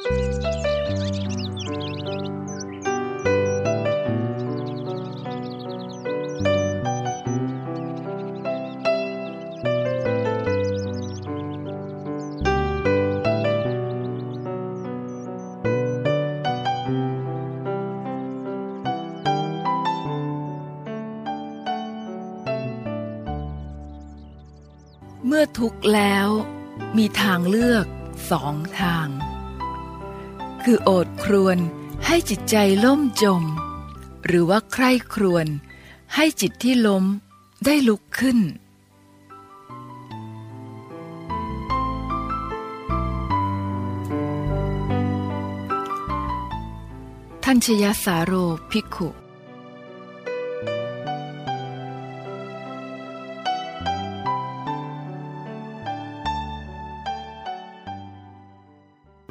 เมื่อทุกข์แล้วมีทางเลือกสองทาง คือโอดครวนให้จิตใจล่มจม หรือว่าใคร่ครวน ให้จิตที่ล้มได้ลุกขึ้นท่านชยสาโรภิกขุ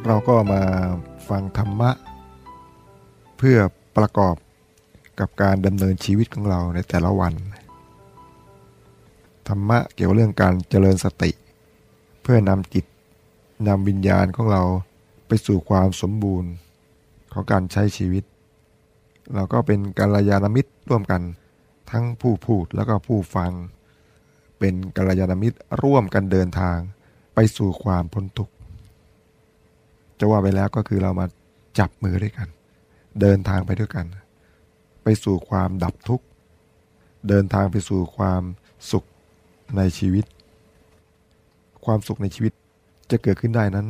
เราก็มา ฟังธรรมะ เพื่อประกอบกับการดำเนินชีวิตของเราในแต่ละวัน ธรรมะเกี่ยวเรื่องการเจริญสติ เพื่อนำจิตนำวิญญาณของเราไปสู่ความสมบูรณ์ของการใช้ชีวิต เราก็เป็นกัลยาณมิตรร่วมกันทั้งผู้พูดแล้วก็ผู้ฟัง เป็นกัลยาณมิตรร่วมกันเดินทางไปสู่ความพ้นทุกข์ จะว่าไปแล้วก็คือเรามาจับมือด้วยกัน เดินทางไปด้วยกัน ไปสู่ความดับทุกข์ เดินทางไปสู่ความสุขในชีวิต ความสุขในชีวิตจะเกิดขึ้นได้นั้น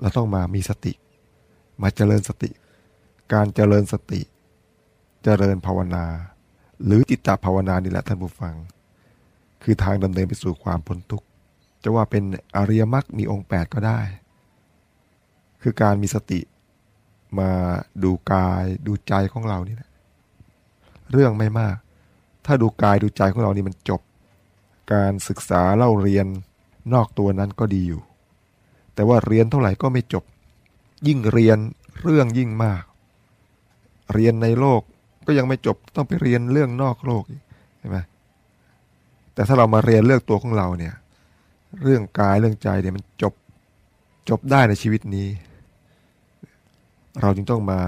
เราต้องมามีสติ มาเจริญสติ การเจริญสติ เจริญภาวนา หรือจิตตภาวนานี่แหละท่านผู้ฟัง คือทางดำเนินไปสู่ความพ้นทุกข์จะว่าเป็นอริยมรรคมีองค์แปดก็ได้ คือการมีสติมาดูกายดูใจของเรานี่นะเรื่องไม่มาก ถ้าดูกายดูใจของเรานี่มันจบ การศึกษาเล่าเรียนนอกตัวนั้นก็ดีอยู่ แต่ว่าเรียนเท่าไหร่ก็ไม่จบ ยิ่งเรียนเรื่องยิ่งมาก เรียนในโลกก็ยังไม่จบต้องไปเรียนเรื่องนอกโลกใช่ไหมแต่ถ้าเรามาเรียนเรื่องตัวของเราเนี่ย เรื่องกายเรื่องใจเนี่ยมันจบจบได้ในชีวิตนี้ เราจึงต้องมา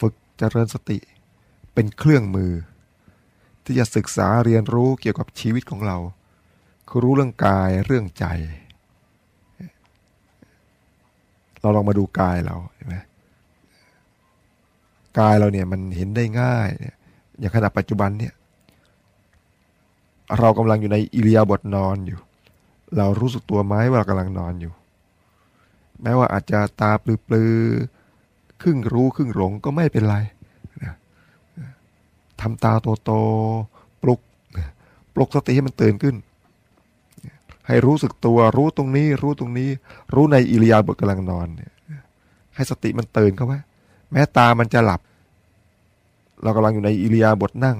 ฝึกเจริญสติ เป็นเครื่องมือ ที่จะศึกษาเรียนรู้เกี่ยวกับชีวิตของเรา คือรู้เรื่องกายเรื่องใจ เราลองมาดูกายเราเห็นไหมกายเราเนี่ยมันเห็นได้ง่ายเนี่ยอย่างขณะปัจจุบันเนี่ยเรากำลังอยู่ในอิริยาบถนอนอยู่ เรารู้สึกตัวไหมว่าเรากำลังนอนอยู่ แม้ว่าอาจจะตาปลือๆ ครึ่งรู้ครึ่งหลงก็ไม่เป็นไรนะทำตาโตๆปลุกปลุกสติให้มันตื่นขึ้น ให้รู้สึกตัวรู้ตรงนี้ รู้ตรงนี้ รู้ในอิริยาบถกำลังนอนเนี่ยให้สติมันตื่นเข้าไว้แม้ตามันจะหลับ เรากำลังอยู่ในอิริยาบถนั่ง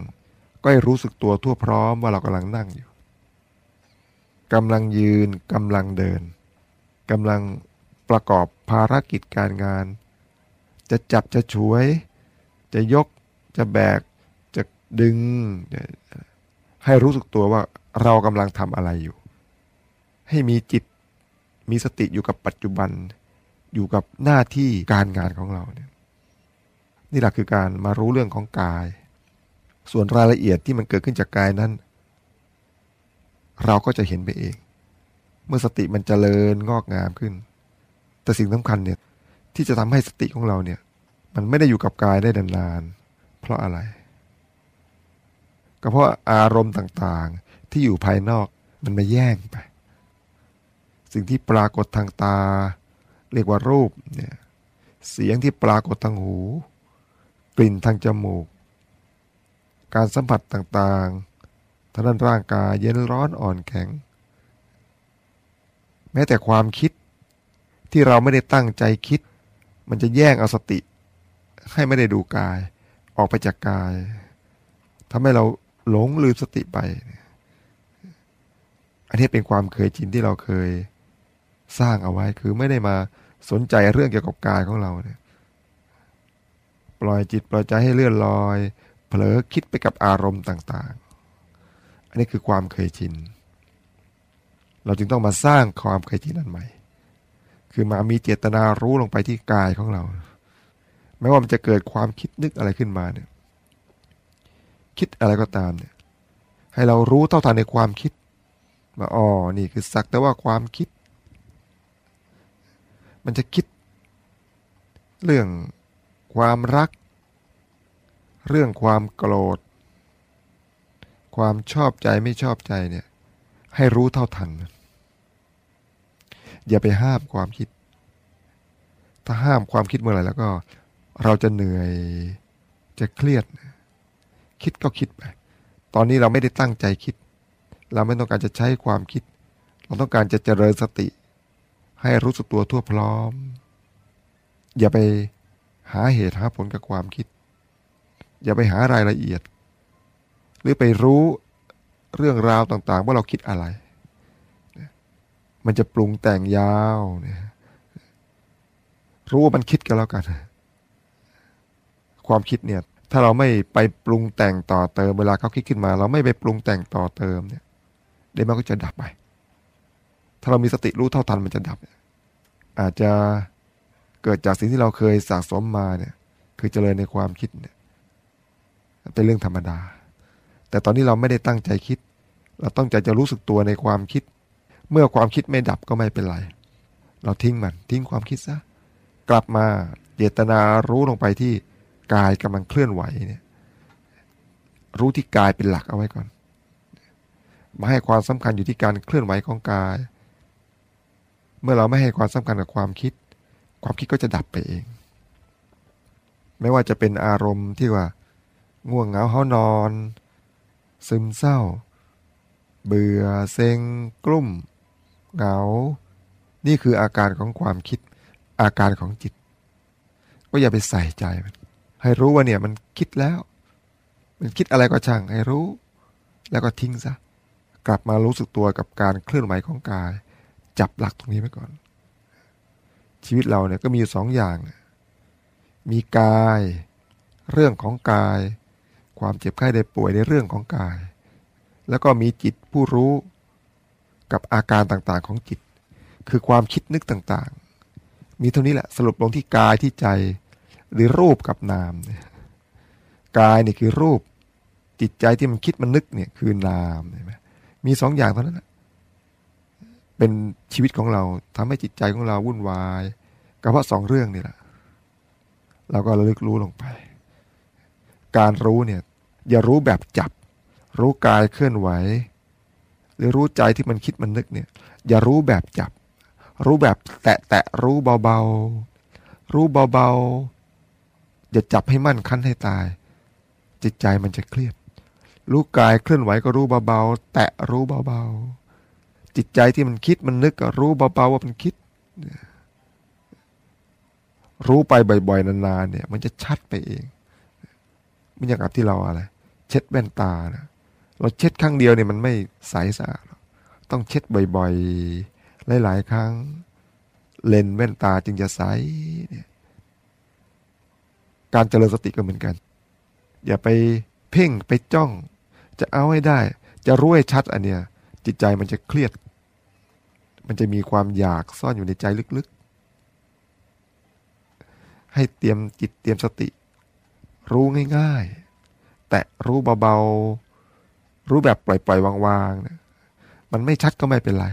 ก็ให้รู้สึกตัวทั่วพร้อมว่าเรากำลังนั่งอยู่กำลังยืนกำลังเดินกำลังประกอบภารกิจการงาน จะจับจะช่วย จะยกจะแบก จะดึง ให้รู้สึกตัวว่าเรากำลังทำอะไรอยู่ ให้มีจิตมีสติอยู่กับปัจจุบัน อยู่กับหน้าที่การงานของเราเนี่ยนี่แหละคือการมารู้เรื่องของกาย ส่วนรายละเอียดที่มันเกิดขึ้นจากกายนั้น เราก็จะเห็นไปเอง เมื่อสติมันจเจริญงอกงามขึ้น แต่สิ่งสำคัญเนี่ย ที่จะทำให้สติของเราเนี่ย มันไม่ได้อยู่กับกายได้นานๆเพราะอะไร ก็เพราะอารมณ์ต่างๆที่อยู่ภายนอกมันมาแย่งไป สิ่งที่ปรากฏทางตา เรียกว่ารูปเนี่ยเสียงที่ปรากฏทางหู กลิ่นทางจมูก การสัมผัสต่างๆทางด้านร่างกายเย็นร้อนอ่อนแข็ง แม้แต่ความคิดที่เราไม่ได้ตั้งใจคิด มันจะแย่งเอาสติ ให้ไม่ได้ดูกาย ออกไปจากกายทำให้เราหลงลืมสติไป อันนี้เป็นความเคยชินที่เราเคยสร้างเอาไว้คือไม่ได้มาสนใจเรื่องเกี่ยวกับกายของเราเนี่ย ปล่อยจิตปล่อยใจให้เลื่อนลอย เผลอคิดไปกับอารมณ์ต่างๆ อันนี้คือความเคยชิน เราจึงต้องมาสร้างความเคยชินอันใหม่ คือมามีเจตนารู้ลงไปที่กายของเราไม่ว่ามันจะเกิดความคิดนึกอะไรขึ้นมาเนี่ย คิดอะไรก็ตามเนี่ย ให้เรารู้เท่าทันในความคิดว่าอ๋อนี่คือสักแต่ว่าความคิด มันจะคิด เรื่องความรัก เรื่องความโกรธ ความชอบใจไม่ชอบใจเนี่ย ให้รู้เท่าทัน อย่าไปห้ามความคิด ถ้าห้ามความคิดเมื่อไหร่แล้วก็ เราจะเหนื่อยจะเครียด คิดก็คิดไป ตอนนี้เราไม่ได้ตั้งใจคิด เราไม่ต้องการจะใช้ความคิด เราต้องการจะเจริญสติ ให้รู้สึกตัวทั่วพร้อม อย่าไปหาเหตุหาผลกับความคิด อย่าไปหารายละเอียด หรือไปรู้เรื่องราวต่างๆ ว่าเราคิดอะไร มันจะปรุงแต่งยาวเนี่ยรู้ว่ามันคิดกันแล้วกัน ความคิดเนี่ย ถ้าเราไม่ไปปรุงแต่งต่อเติม เวลาเขาคิดขึ้นมา เราไม่ไปปรุงแต่งต่อเติมเนี่ยเดี๋ยวมันก็จะดับไป ถ้าเรามีสติรู้เท่าทันมันจะดับ อาจจะเกิดจากสิ่งที่เราเคยสะสมมาเนี่ย คือเจริญในความคิดเนี่ย เป็นเรื่องธรรมดา แต่ตอนนี้เราไม่ได้ตั้งใจคิด เราต้องใจจะรู้สึกตัวในความคิด เมื่อความคิดไม่ดับก็ไม่เป็นไร เราทิ้งมันทิ้งความคิดซะ กลับมาเจตนารู้ลงไปที่กายกำลังเคลื่อนไหวเนี่ยรู้ที่กายเป็นหลักเอาไว้ก่อน มาให้ความสำคัญอยู่ที่การเคลื่อนไหวของกาย เมื่อเราไม่ให้ความสำคัญกับความคิด ความคิดก็จะดับไปเอง ไม่ว่าจะเป็นอารมณ์ที่ว่า ง่วงเหงาเฮานอน ซึมเศร้า เบื่อเซ็งกลุ่ม เหงา นี่คืออาการของความคิดอาการของจิต ก็อย่าไปใส่ใจมัน ให้รู้ว่าเนี่ยมันคิดแล้ว มันคิดอะไรก็ช่างให้รู้ แล้วก็ทิ้งซะกลับมารู้สึกตัวกับการเคลื่อนไหวของกาย จับหลักตรงนี้ไว้ก่อน ชีวิตเราเนี่ยก็มีอยู่สองอย่าง มีกาย เรื่องของกาย ความเจ็บไข้ได้ป่วยในเรื่องของกาย แล้วก็มีจิตผู้รู้ กับอาการต่างๆของจิต คือความคิดนึกต่างๆ มีเท่านี้แหละสรุปลงที่กายที่ใจ หรือรูปกับนามเนี่ยกายนี่คือรูปจิตใจที่มันคิดมันนึกเนี่ยคือนามเห็นไหมมีสองอย่างเท่านั้นนะเป็นชีวิตของเราทำให้จิตใจของเราวุ่นวายก็เพราะสองเรื่องนี่แหละเราก็ระลึกรู้ลงไป การรู้เนี่ยอย่ารู้แบบจับ รู้กายเคลื่อนไหว หรือรู้ใจที่มันคิดมันนึกเนี่ย อย่ารู้แบบจับ รู้แบบแตะแตะรู้เบาๆ รู้เบาๆ อย่าจับให้มั่นคั้นให้ตาย จิตใจมันจะเครียด รู้กายเคลื่อนไหวก็รู้เบาๆ แตะรู้เบาๆ จิตใจที่มันคิดมันนึกก็รู้เบาๆว่ามันคิด รู้ไปบ่อยๆนานๆเนี่ย มันจะชัดไปเองมันอย่างกับที่เราอะไร เช็ดแว่นตานะ เราเช็ดครั้งเดียวเนี่ยมันไม่ใสสะอาดต้องเช็ดบ่อยๆ หลายๆ ครั้ง เลนแว่นตาจึงจะใสเนี่ยการเจริญสติก็เหมือนกัน อย่าไปเพ่งไปจ้อง จะเอาให้ได้ จะรู้ให้ชัดอันเนี้ยจิตใจมันจะเครียด มันจะมีความอยากซ่อนอยู่ในใจลึกๆ ให้เตรียมจิตเตรียมสติ รู้ง่ายๆ แต่รู้เบาๆ รู้แบบปล่อยๆวางๆนะมันไม่ชัดก็ไม่เป็นไร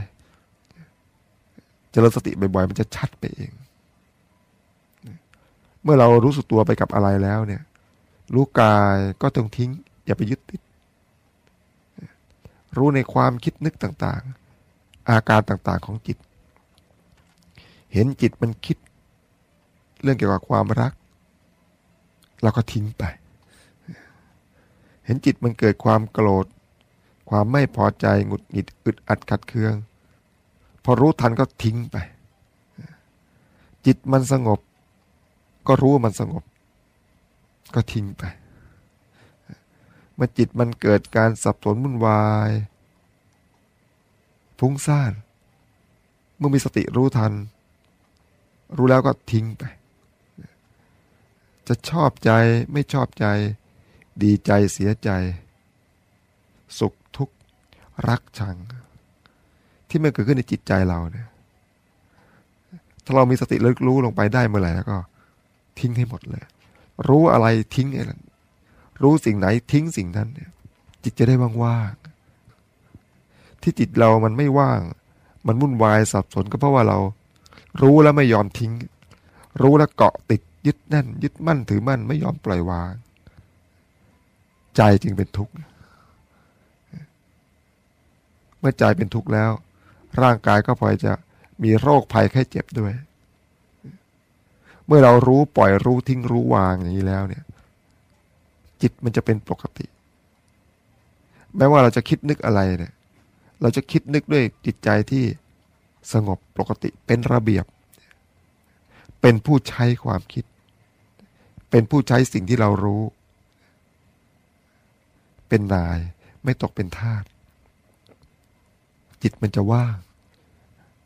เจริญสติบ่อยๆมันจะชัดไปเอง เมื่อเรารู้สึกตัวไปกับอะไรแล้วเนี่ย รู้กายก็ต้องทิ้ง อย่าไปยึดติด รู้ในความคิดนึกต่างๆ อาการต่างๆของจิต เห็นจิตมันคิด เรื่องเกี่ยวกับความรัก เราก็ทิ้งไป เห็นจิตมันเกิดความโกรธ ความไม่พอใจหงุดหงิดอึดอัดขัดเคือง พอรู้ทันก็ทิ้งไป จิตมันสงบ ก็รู้ว่ามันสงบ ก็ทิ้งไป เมื่อจิตมันเกิดการสับสนวุ่นวายฟุ้งซ่านเมื่อมีสติรู้ทัน รู้แล้วก็ทิ้งไป จะชอบใจไม่ชอบใจ ดีใจเสียใจ สุข รักชัง ที่มันเกิดขึ้นในจิตใจเราเนี่ย ถ้าเรามีสติระลึกรู้ลงไปได้เมื่อไหร่แล้วก็ ทิ้งให้หมดเลย รู้อะไรทิ้งไอ้นั้นรู้สิ่งไหนทิ้งสิ่งนั้นเนี่ยจิตจะได้ว่างๆที่จิตเรามันไม่ว่าง มันวุ่นวายสับสนก็เพราะว่าเรา รู้แล้วไม่ยอมทิ้ง รู้แล้วเกาะติดยึดแน่น ยึดมั่นถือมั่นไม่ยอมปล่อยวาง ใจจึงเป็นทุกข์ มื่อใจเป็นทุกข์แล้ว ร่างกายก็พลอยจะมีโรคภัยแค่เจ็บด้วย เมื่อเรารู้ปล่อยรู้ทิ้งรู้วางอย่างนี้แล้วเนี่ย จิตมันจะเป็นปกติ แม้ว่าเราจะคิดนึกอะไรเนี่ย เราจะคิดนึกด้วยจิตใจที่สงบปกติเป็นระเบียบ เป็นผู้ใช้ความคิด เป็นผู้ใช้สิ่งที่เรารู้ เป็นนายไม่ตกเป็นทาส จิตมันจะว่าง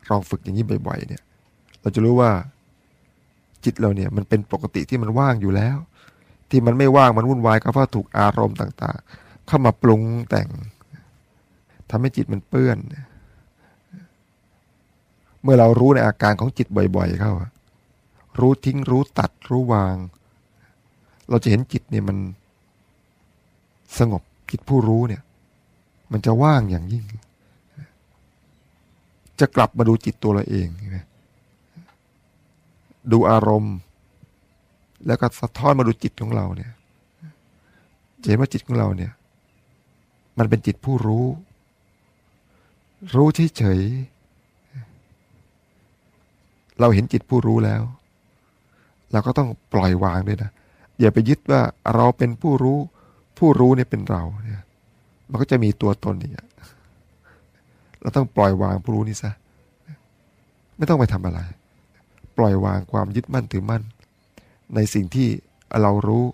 ลองฝึกอย่างนี้บ่อยๆ เนี่ย เราจะรู้ว่าจิตเราเนี่ยมันเป็นปกติที่มันว่างอยู่แล้ว ที่มันไม่ว่างมันวุ่นวายก็เพราะถูกอารมณ์ต่าง ๆ เข้ามาปรุงแต่งทำให้จิตมันเปื้อน เมื่อเรารู้ในอาการของจิตบ่อย ๆ เข้ารู้ทิ้งรู้ตัดรู้วาง เราจะเห็นจิตเนี่ยมันสงบจิตผู้รู้เนี่ย มันจะว่างอย่างยิ่ง จะกลับมาดูจิตตัวเราเองนะดูอารมณ์ แล้วก็สะท้อนมาดูจิตของเราเนี่ยเห็นว่าจิตของเราเนี่ย มันเป็นจิตผู้รู้ รู้เฉยๆเราเห็นจิตผู้รู้แล้ว เราก็ต้องปล่อยวางด้วยนะอย่าไปยึดว่าเราเป็นผู้รู้ ผู้รู้เนี่ยเป็นเราเนี่ย มันก็จะมีตัวตนอีก เราต้องปล่อยวางผู้รู้นี่ซะไม่ต้องไปทำอะไร ปล่อยวางความยึดมั่นถือมั่น ในสิ่งที่เรารู้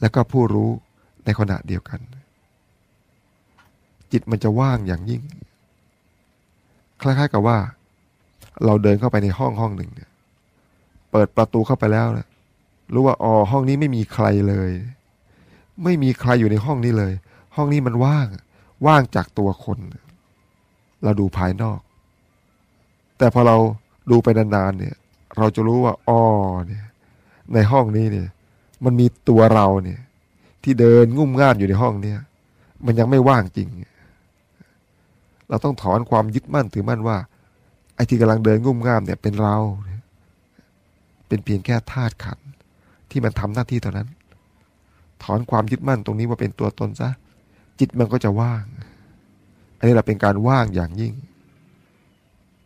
และก็ผู้รู้ในขณะเดียวกัน จิตมันจะว่างอย่างยิ่ง คล้ายๆกับว่า เราเดินเข้าไปในห้องห้องหนึ่งเนี่ย เปิดประตูเข้าไปแล้วนะรู้ว่าอ๋อห้องนี้ไม่มีใครเลย ไม่มีใครอยู่ในห้องนี้เลย ห้องนี้มันว่าง ว่างจากตัวคนเเราดูภายนอก แต่พอเราดูไปนานๆเนี่ย เราจะรู้ว่าอ๋อเนี่ย ในห้องนี้เนี่ย มันมีตัวเราเนี่ย ที่เดินงุ่มง่ามอยู่ในห้องเนี่ย มันยังไม่ว่างจริง เราต้องถอนความยึดมั่นถือมั่นว่า ไอ้ที่กำลังเดินงุ่มง่ามเนี่ยเป็นเรา เป็นเพียงแค่ธาตุขันที่มันทำหน้าที่เท่านั้น ถอนความยึดมั่นตรงนี้ว่าเป็นตัวตนซะจิตมันก็จะว่าง อันนี้เราเป็นการว่างอย่างยิ่ง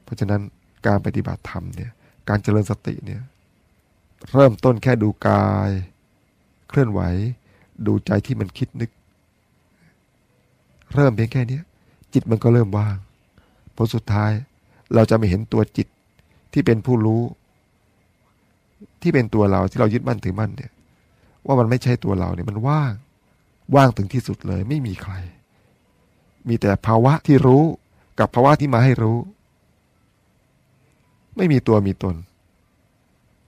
เพราะฉะนั้นการปฏิบัติธรรมเนี่ย การเจริญสติเนี่ย เริ่มต้นแค่ดูกาย เคลื่อนไหว ดูใจที่มันคิดนึก เริ่มเพียงแค่นี้จิตมันก็เริ่มว่างผลสุดท้ายเราจะไม่เห็นตัวจิตที่เป็นผู้รู้ ที่เป็นตัวเราที่เรายึดมั่นถือมั่นเนี่ย ว่ามันไม่ใช่ตัวเราเนี่ยมันว่าง ว่างถึงที่สุดเลย ไม่มีใคร มีแต่ภาวะที่รู้กับภาวะที่มาให้รู้ ไม่มีตัวมีตน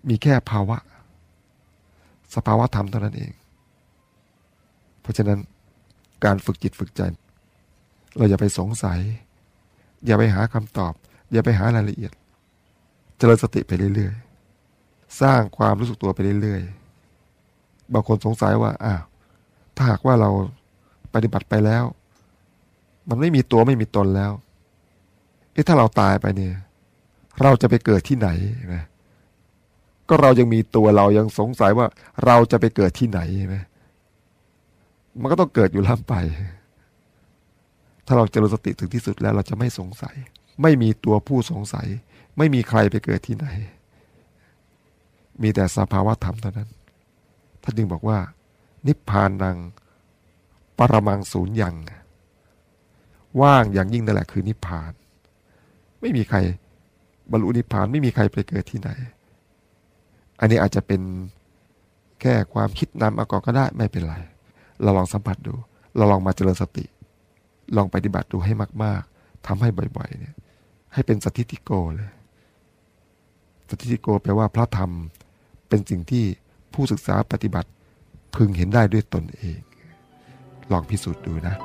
มีแค่ภาวะ สภาวะธรรมเท่านั้นเอง เพราะฉะนั้นการฝึกจิตฝึกใจ เราอย่าไปสงสัย อย่าไปหาคำตอบ อย่าไปหารายละเอียด เจริญสติไปเรื่อยๆ สร้างความรู้สึกตัวไปเรื่อยๆ บางคนสงสัยว่าอ้าวถ้าหากว่าเราปฏิบัติไปแล้ว มันไม่มีตัวไม่มีตนแล้วเอ๊ะถ้าเราตายไปเนี่ย เราจะไปเกิดที่ไหนนะก็เรายังมีตัวเรายังสงสัยว่าเราจะไปเกิดที่ไหนนะมันก็ต้องเกิดอยู่ล่ำไป ถ้าเราจะรู้สติถึงที่สุดแล้วเราจะไม่สงสัย ไม่มีตัวผู้สงสัย ไม่มีใครไปเกิดที่ไหน มีแต่สภาวะธรรมเท่านั้นท่านจึงบอกว่า นิพพานังปรมังศูนย์ยัง ว่างอย่างยิ่งนั่นแหละคือนิพพาน ไม่มีใครบรรลุนิพพานไม่มีใครไปเกิดที่ไหน อันนี้อาจจะเป็นแค่ความคิดนำเอาก่อนก็ได้ไม่เป็นไร เราลองสัมผัสดู เราลองมาเจริญสติ ลองปฏิบัติดูให้มาก ๆทำให้บ่อยๆเนี่ยให้เป็นสถิติโกเลยสถิติโกแปลว่าพระธรรมเป็นสิ่งที่ผู้ศึกษาปฏิบัติพึงเห็นได้ด้วยตนเอง ลองพิสูจน์ดูนะ